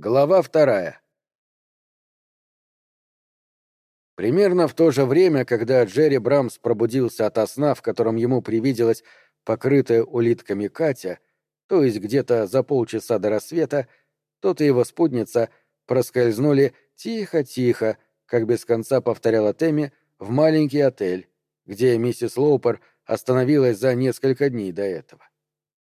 Глава вторая. Примерно в то же время, когда Джерри Брамс пробудился ото сна, в котором ему привиделась покрытая улитками Катя, то есть где-то за полчаса до рассвета, тот и его спутница проскользнули тихо-тихо, как без конца повторяла Тэмми, в маленький отель, где миссис Лоупер остановилась за несколько дней до этого.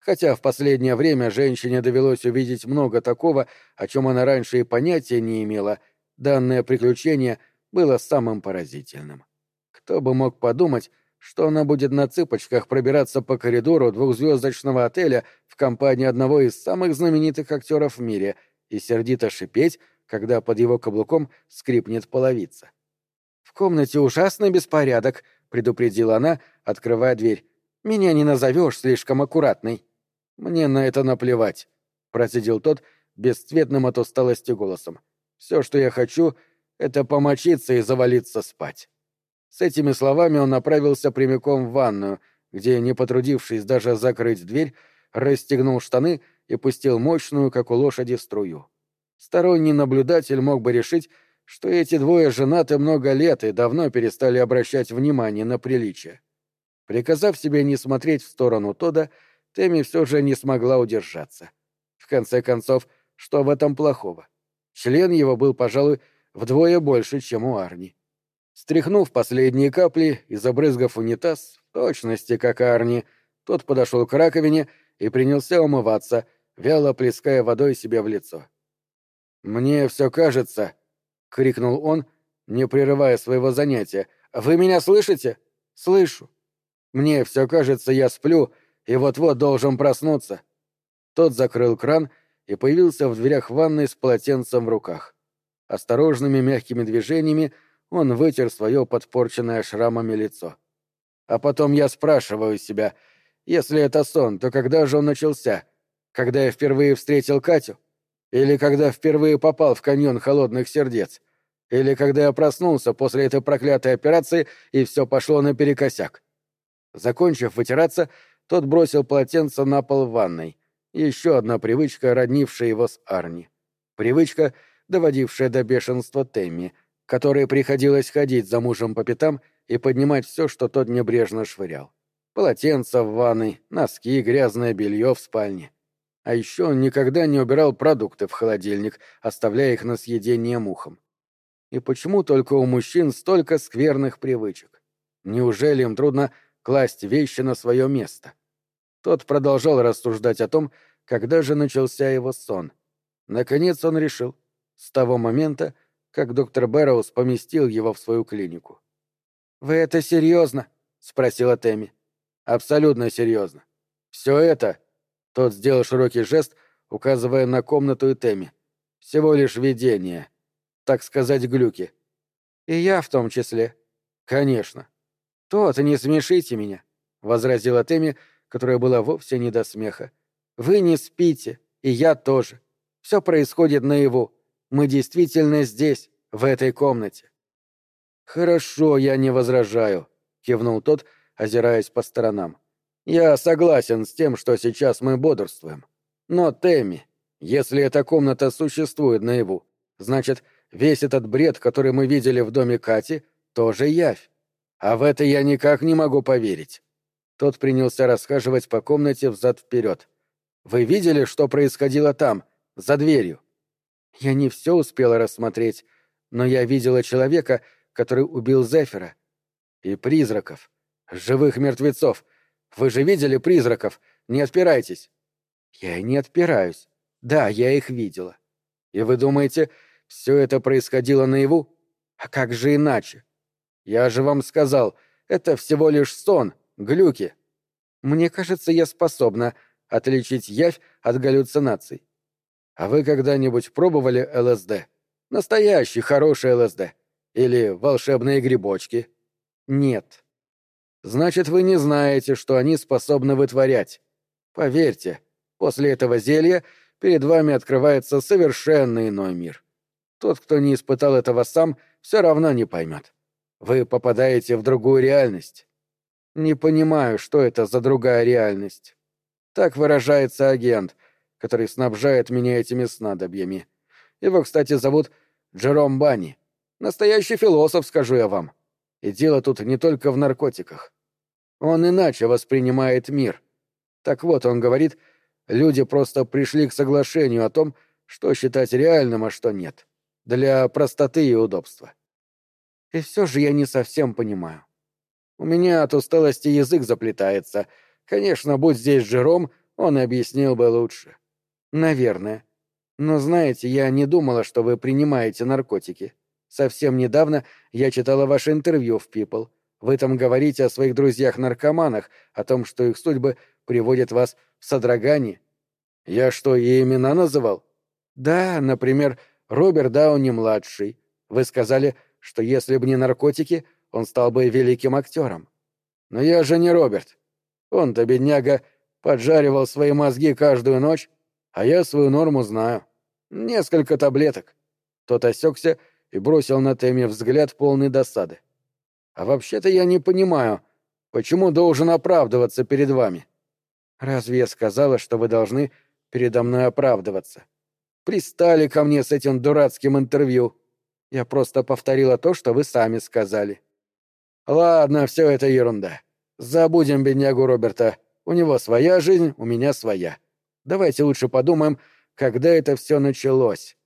Хотя в последнее время женщине довелось увидеть много такого, о чем она раньше и понятия не имела, данное приключение было самым поразительным. Кто бы мог подумать, что она будет на цыпочках пробираться по коридору двухзвездочного отеля в компании одного из самых знаменитых актеров в мире и сердито шипеть, когда под его каблуком скрипнет половица. «В комнате ужасный беспорядок», — предупредила она, открывая дверь. «Меня не назовешь слишком аккуратной». «Мне на это наплевать», — процедил тот бесцветным от усталости голосом. «Все, что я хочу, — это помочиться и завалиться спать». С этими словами он направился прямиком в ванную, где, не потрудившись даже закрыть дверь, расстегнул штаны и пустил мощную, как у лошади, струю. Сторонний наблюдатель мог бы решить, что эти двое женаты много лет и давно перестали обращать внимание на приличие. Приказав себе не смотреть в сторону Тода, Тэмми все же не смогла удержаться. В конце концов, что в этом плохого? Член его был, пожалуй, вдвое больше, чем у Арни. Стряхнув последние капли и забрызгав унитаз, в точности как Арни, тот подошел к раковине и принялся умываться, вяло плеская водой себе в лицо. «Мне все кажется», — крикнул он, не прерывая своего занятия. «Вы меня слышите?» «Слышу». «Мне все кажется, я сплю, и вот-вот должен проснуться. Тот закрыл кран и появился в дверях ванной с полотенцем в руках. Осторожными мягкими движениями он вытер свое подпорченное шрамами лицо. А потом я спрашиваю себя, если это сон, то когда же он начался? Когда я впервые встретил Катю? Или когда впервые попал в каньон холодных сердец? Или когда я проснулся после этой проклятой операции и все пошло наперекосяк? Закончив вытираться, тот бросил полотенце на пол ванной. Еще одна привычка, роднившая его с Арни. Привычка, доводившая до бешенства Тэмми, которой приходилось ходить за мужем по пятам и поднимать все, что тот небрежно швырял. Полотенца в ванной, носки, грязное белье в спальне. А еще он никогда не убирал продукты в холодильник, оставляя их на съедение мухам. И почему только у мужчин столько скверных привычек? Неужели им трудно класть вещи на свое место. Тот продолжал рассуждать о том, когда же начался его сон. Наконец он решил, с того момента, как доктор Бэрроуз поместил его в свою клинику. «Вы это серьезно?» — спросила Тэмми. «Абсолютно серьезно. Все это...» — тот сделал широкий жест, указывая на комнату и Тэмми. «Всего лишь видение. Так сказать, глюки». «И я в том числе». «Конечно. «Тот, не смешите меня», — возразила Тэмми, которая была вовсе не до смеха. «Вы не спите, и я тоже. Все происходит наяву. Мы действительно здесь, в этой комнате». «Хорошо, я не возражаю», — кивнул тот, озираясь по сторонам. «Я согласен с тем, что сейчас мы бодрствуем. Но, Тэмми, если эта комната существует наяву, значит, весь этот бред, который мы видели в доме Кати, тоже явь. А в это я никак не могу поверить. Тот принялся расхаживать по комнате взад-вперед. Вы видели, что происходило там, за дверью? Я не все успела рассмотреть, но я видела человека, который убил Зефира. И призраков. Живых мертвецов. Вы же видели призраков? Не отпирайтесь. Я не отпираюсь. Да, я их видела. И вы думаете, все это происходило наяву? А как же иначе? Я же вам сказал, это всего лишь сон, глюки. Мне кажется, я способна отличить явь от галлюцинаций. А вы когда-нибудь пробовали ЛСД? Настоящий хороший ЛСД? Или волшебные грибочки? Нет. Значит, вы не знаете, что они способны вытворять. Поверьте, после этого зелья перед вами открывается совершенно иной мир. Тот, кто не испытал этого сам, все равно не поймет. Вы попадаете в другую реальность. Не понимаю, что это за другая реальность. Так выражается агент, который снабжает меня этими снадобьями. Его, кстати, зовут Джером Банни. Настоящий философ, скажу я вам. И дело тут не только в наркотиках. Он иначе воспринимает мир. Так вот, он говорит, люди просто пришли к соглашению о том, что считать реальным, а что нет. Для простоты и удобства. И все же я не совсем понимаю. У меня от усталости язык заплетается. Конечно, будь здесь Джером, он объяснил бы лучше. Наверное. Но знаете, я не думала, что вы принимаете наркотики. Совсем недавно я читала ваше интервью в People. Вы там говорите о своих друзьях-наркоманах, о том, что их судьбы приводят вас в содрогание. Я что, и имена называл? Да, например, Роберт Дауни-младший. Вы сказали, что если бы не наркотики, он стал бы великим актером. Но я же не Роберт. Он-то, бедняга, поджаривал свои мозги каждую ночь, а я свою норму знаю. Несколько таблеток. Тот осекся и бросил на Тэмми взгляд полный досады. «А вообще-то я не понимаю, почему должен оправдываться перед вами?» «Разве я сказала, что вы должны передо мной оправдываться?» «Пристали ко мне с этим дурацким интервью. Я просто повторила то, что вы сами сказали». «Ладно, все это ерунда. Забудем беднягу Роберта. У него своя жизнь, у меня своя. Давайте лучше подумаем, когда это все началось».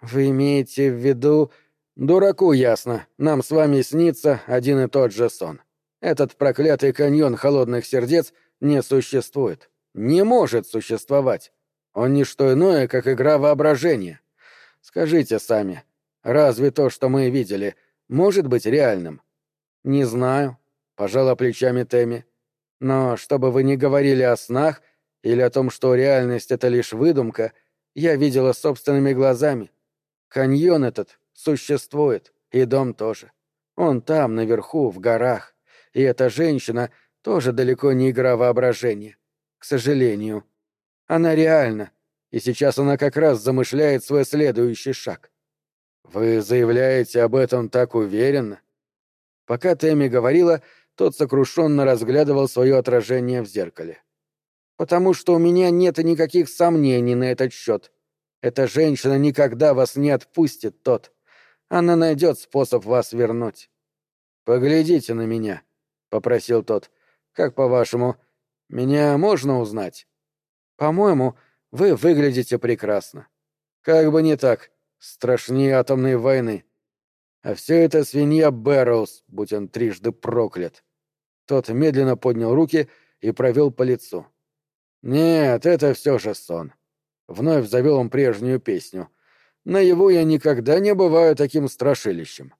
«Вы имеете в виду...» «Дураку ясно. Нам с вами снится один и тот же сон. Этот проклятый каньон холодных сердец не существует. Не может существовать. Он не что иное, как игра воображения. Скажите сами, разве то, что мы видели, может быть реальным?» «Не знаю», — пожала плечами Тэмми. «Но чтобы вы не говорили о снах или о том, что реальность — это лишь выдумка, я видела собственными глазами. Каньон этот существует, и дом тоже. Он там, наверху, в горах. И эта женщина тоже далеко не игра воображения. К сожалению. Она реальна, и сейчас она как раз замышляет свой следующий шаг. Вы заявляете об этом так уверенно? Пока Тэмми говорила, тот сокрушенно разглядывал свое отражение в зеркале. «Потому что у меня нет никаких сомнений на этот счет. Эта женщина никогда вас не отпустит, тот. Она найдет способ вас вернуть. «Поглядите на меня», — попросил тот. «Как по-вашему, меня можно узнать?» «По-моему, вы выглядите прекрасно. Как бы не так, страшнее атомной войны. А все это свинья Бэрроуз, будь он трижды проклят». Тот медленно поднял руки и провел по лицу. «Нет, это все же сон. Вновь завел он прежнюю песню. На его я никогда не бываю таким страшилищем.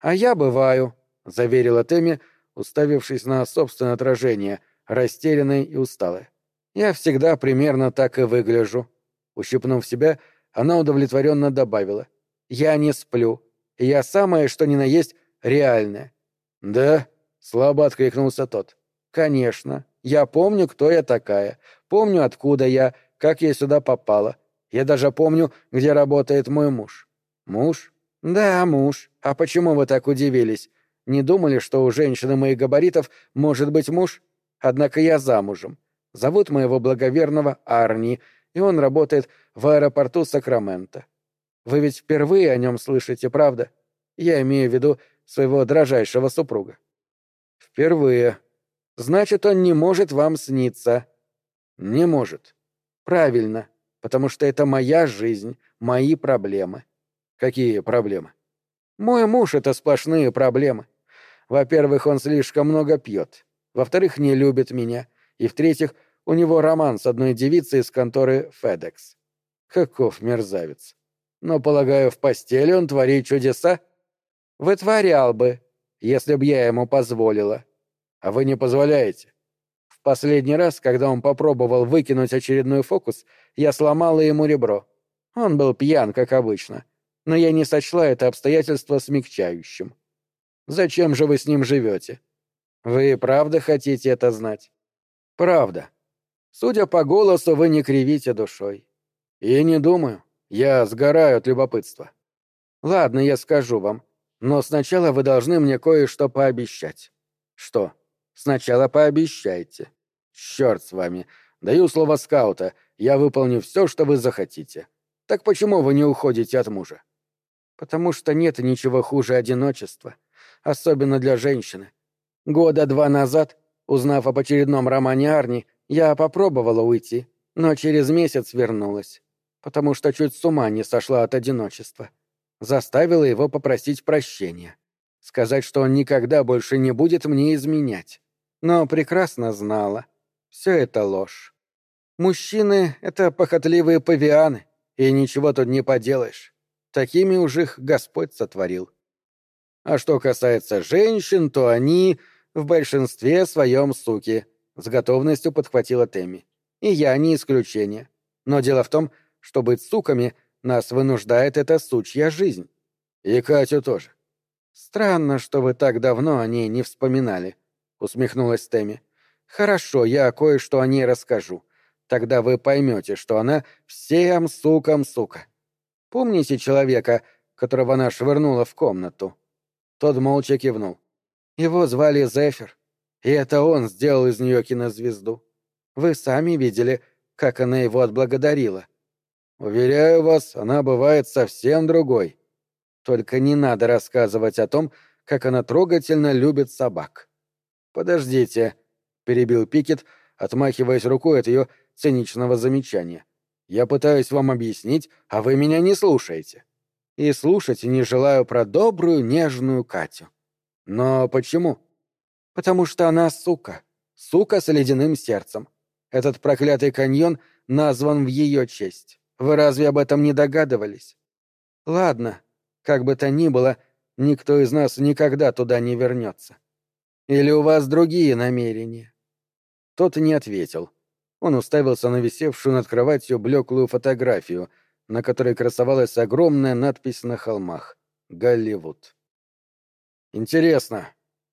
«А я бываю», — заверила Тэмми, уставившись на собственное отражение, растерянной и усталой. «Я всегда примерно так и выгляжу». Ущипнув себя, она удовлетворенно добавила. «Я не сплю. Я самое, что ни на есть, реальное». «Да?» — слабо откликнулся тот. «Конечно. Я помню, кто я такая. Помню, откуда я, как я сюда попала. Я даже помню, где работает мой муж. Муж? Да, муж. А почему вы так удивились? Не думали, что у женщины моих габаритов может быть муж? Однако я замужем. Зовут моего благоверного Арни, и он работает в аэропорту Сакраменто. Вы ведь впервые о нем слышите, правда? Я имею в виду своего дрожайшего супруга. Впервые. Значит, он не может вам сниться. Не может. Правильно, потому что это моя жизнь, мои проблемы. Какие проблемы? Мой муж — это сплошные проблемы. Во-первых, он слишком много пьет. Во-вторых, не любит меня. И в-третьих, у него роман с одной девицей из конторы FedEx. Каков мерзавец. Но, полагаю, в постели он творит чудеса? Вытворял бы, если б я ему позволила. А вы не позволяете. Последний раз, когда он попробовал выкинуть очередной фокус, я сломала ему ребро. Он был пьян, как обычно. Но я не сочла это обстоятельство смягчающим. Зачем же вы с ним живете? Вы правда хотите это знать? Правда. Судя по голосу, вы не кривите душой. И не думаю. Я сгораю от любопытства. Ладно, я скажу вам. Но сначала вы должны мне кое-что пообещать. Что? Сначала пообещайте. Черт с вами. Даю слово скаута. Я выполню все, что вы захотите. Так почему вы не уходите от мужа? Потому что нет ничего хуже одиночества, особенно для женщины. Года два назад, узнав об очередном романе Арни, я попробовала уйти, но через месяц вернулась, потому что чуть с ума не сошла от одиночества. Заставила его попросить прощения. Сказать, что он никогда больше не будет мне изменять. Но прекрасно знала. Все это ложь. Мужчины — это похотливые павианы, и ничего тут не поделаешь. Такими уж их Господь сотворил. А что касается женщин, то они в большинстве своем суки, — с готовностью подхватила Тэмми. И я не исключение. Но дело в том, что быть суками нас вынуждает эта сучья жизнь. И Катю тоже. Странно, что вы так давно о ней не вспоминали, — усмехнулась Тэмми. Хорошо, я кое-что о ней расскажу. Тогда вы поймете, что она всем сукам сука. Помните человека, которого она швырнула в комнату?» Тот молча кивнул. Его звали Зефир, и это он сделал из нее кинозвезду. Вы сами видели, как она его отблагодарила. Уверяю вас, она бывает совсем другой. Только не надо рассказывать о том, как она трогательно любит собак. Подождите, перебил Пикет, отмахиваясь рукой от ее циничного замечания. Я пытаюсь вам объяснить, а вы меня не слушаете. И слушать не желаю про добрую, нежную Катю. Но почему? Потому что она сука. Сука с ледяным сердцем. Этот проклятый каньон назван в ее честь. Вы разве об этом не догадывались? Ладно, как бы то ни было, никто из нас никогда туда не вернется. Или у вас другие намерения? Тот не ответил. Он уставился на висевшую над кроватью блеклую фотографию, на которой красовалась огромная надпись на холмах «Голливуд». Интересно,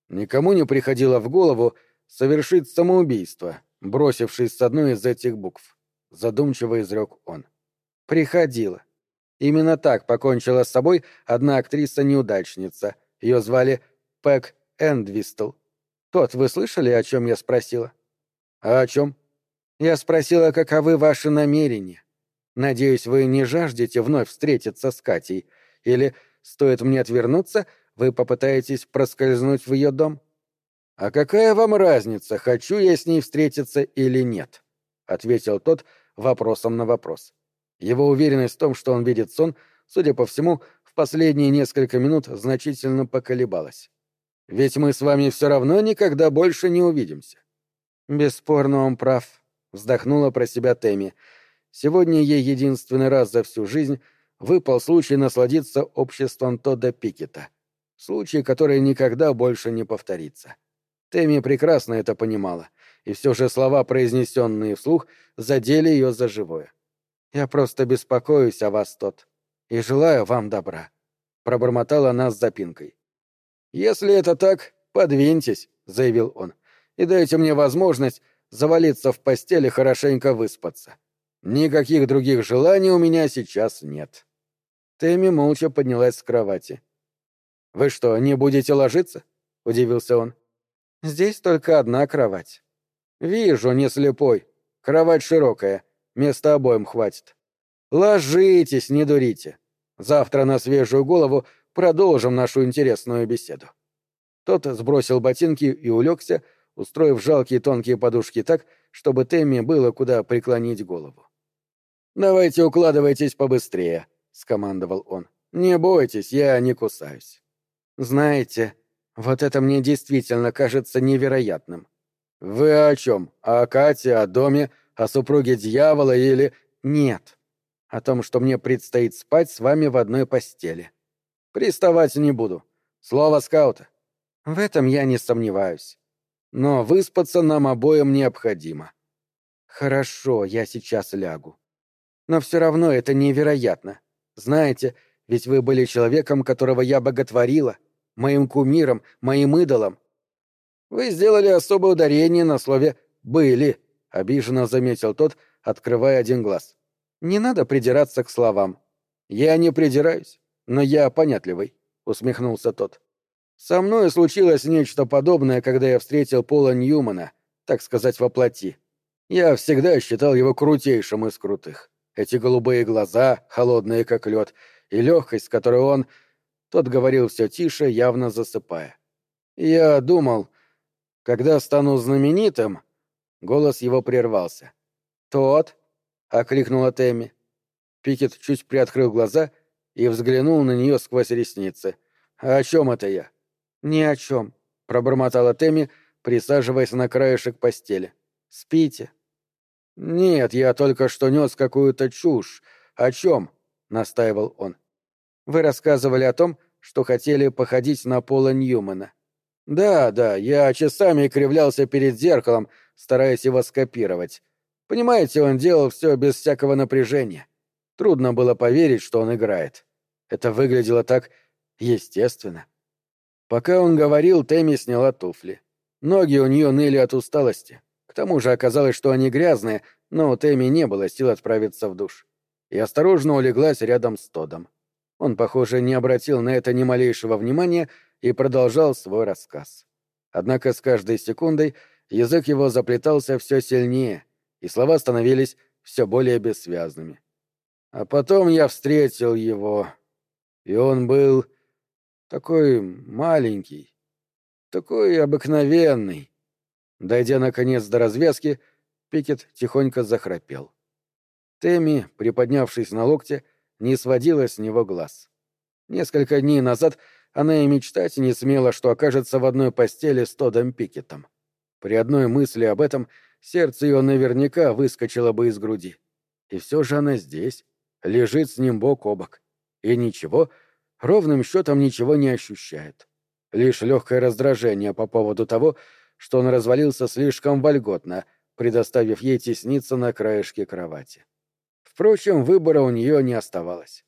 никому не приходило в голову совершить самоубийство, бросившись с одной из этих букв? Задумчиво изрек он. Приходило. Именно так покончила с собой одна актриса-неудачница. Ее звали Пэк Эндвистл. Тот, вы слышали, о чем я спросила? А о чем? Я спросила, каковы ваши намерения. Надеюсь, вы не жаждете вновь встретиться с Катей, или, стоит мне отвернуться, вы попытаетесь проскользнуть в ее дом? А какая вам разница, хочу я с ней встретиться или нет? ответил тот вопросом на вопрос. Его уверенность в том, что он видит сон, судя по всему, в последние несколько минут значительно поколебалась. Ведь мы с вами все равно никогда больше не увидимся. Бесспорно, он прав, Вздохнула про себя Тэмми. Сегодня ей единственный раз за всю жизнь выпал случай насладиться обществом Тодда Пикета. Случай, который никогда больше не повторится. Тэмми прекрасно это понимала, и все же слова, произнесенные вслух, задели ее за живое. «Я просто беспокоюсь о вас, Тот, и желаю вам добра», — пробормотала она с запинкой. «Если это так, подвиньтесь», — заявил он, — «и дайте мне возможность завалиться в постели хорошенько выспаться. Никаких других желаний у меня сейчас нет. Тэмми молча поднялась с кровати. «Вы что, не будете ложиться?» — удивился он. «Здесь только одна кровать». «Вижу, не слепой. Кровать широкая. Места обоим хватит. Ложитесь, не дурите. Завтра на свежую голову продолжим нашу интересную беседу». Тот сбросил ботинки и улегся, устроив жалкие тонкие подушки так, чтобы Тэмми было куда преклонить голову. «Давайте укладывайтесь побыстрее», — скомандовал он. «Не бойтесь, я не кусаюсь». «Знаете, вот это мне действительно кажется невероятным». «Вы о чем? О Кате, о доме, о супруге дьявола или...» «Нет. О том, что мне предстоит спать с вами в одной постели». «Приставать не буду. Слово скаута». «В этом я не сомневаюсь но выспаться нам обоим необходимо. Хорошо, я сейчас лягу. Но все равно это невероятно. Знаете, ведь вы были человеком, которого я боготворила, моим кумиром, моим идолом. Вы сделали особое ударение на слове «были», — обиженно заметил тот, открывая один глаз. Не надо придираться к словам. Я не придираюсь, но я понятливый, — усмехнулся тот. Со мной случилось нечто подобное, когда я встретил Пола Ньюмана, так сказать, во плоти. Я всегда считал его крутейшим из крутых. Эти голубые глаза, холодные как лед, и легкость, с которой он... Тот говорил все тише, явно засыпая. «Я думал, когда стану знаменитым...» Голос его прервался. «Тот?» — окликнула Тэмми. Пикет чуть приоткрыл глаза и взглянул на нее сквозь ресницы. «А «О чем это я?» «Ни о чем», — пробормотала Тэмми, присаживаясь на краешек постели. «Спите». «Нет, я только что нес какую-то чушь. О чем?» — настаивал он. «Вы рассказывали о том, что хотели походить на Пола Ньюмана». «Да, да, я часами кривлялся перед зеркалом, стараясь его скопировать. Понимаете, он делал все без всякого напряжения. Трудно было поверить, что он играет. Это выглядело так естественно. Пока он говорил, Тэмми сняла туфли. Ноги у нее ныли от усталости. К тому же оказалось, что они грязные, но у Тэмми не было сил отправиться в душ. И осторожно улеглась рядом с Тодом. Он, похоже, не обратил на это ни малейшего внимания и продолжал свой рассказ. Однако с каждой секундой язык его заплетался все сильнее, и слова становились все более бессвязными. А потом я встретил его, и он был такой маленький, такой обыкновенный. Дойдя, наконец, до развязки, Пикет тихонько захрапел. Тэмми, приподнявшись на локте, не сводила с него глаз. Несколько дней назад она и мечтать не смела, что окажется в одной постели с Тодом Пикетом. При одной мысли об этом сердце ее наверняка выскочило бы из груди. И все же она здесь, лежит с ним бок о бок. И ничего, ровным счетом ничего не ощущает. Лишь легкое раздражение по поводу того, что он развалился слишком вольготно, предоставив ей тесниться на краешке кровати. Впрочем, выбора у нее не оставалось.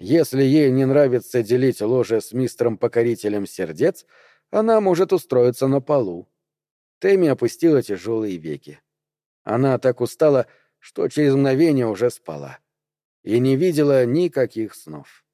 Если ей не нравится делить ложе с мистером-покорителем сердец, она может устроиться на полу. Тэмми опустила тяжелые веки. Она так устала, что через мгновение уже спала. И не видела никаких снов.